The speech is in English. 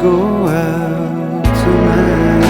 go out tonight.